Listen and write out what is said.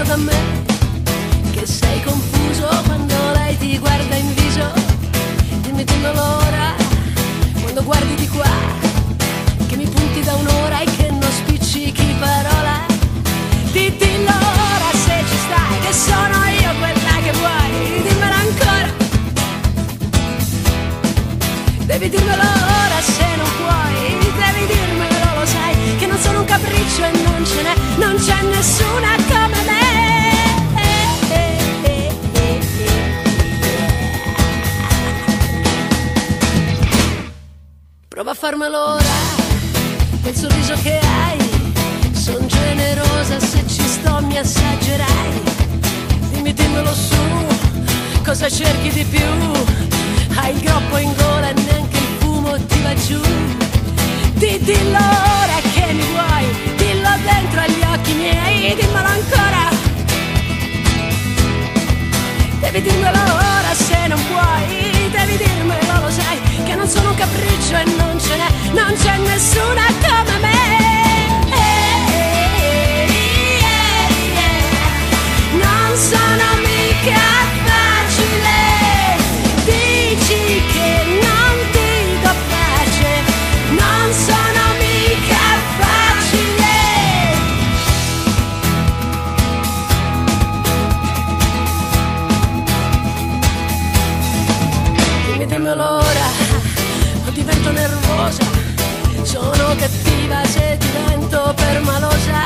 detto da me che sei confuso quando lei ti guarda in viso. Dimmi dimmelo ora, quando guardi di qua, che mi punti da un'ora e che non spiccichi parola. Di dillo ora se ci stai, che sono io quella che vuoi, dimmelo ancora. Devi dirmelo ora se non puoi, devi dirmelo, lo sai, che non sono un capriccio e non ce n'è, non c'è nessuna farmelo ora, quel sorriso che hai, son generosa se ci sto mi assaggerai. Dimmi dimmelo su, cosa cerchi di più? Hai il groppo in gola e neanche il fumo ti va giù. Di dillo dimmelo l'ora, non divento nervosa, sono cattiva se divento permalosa.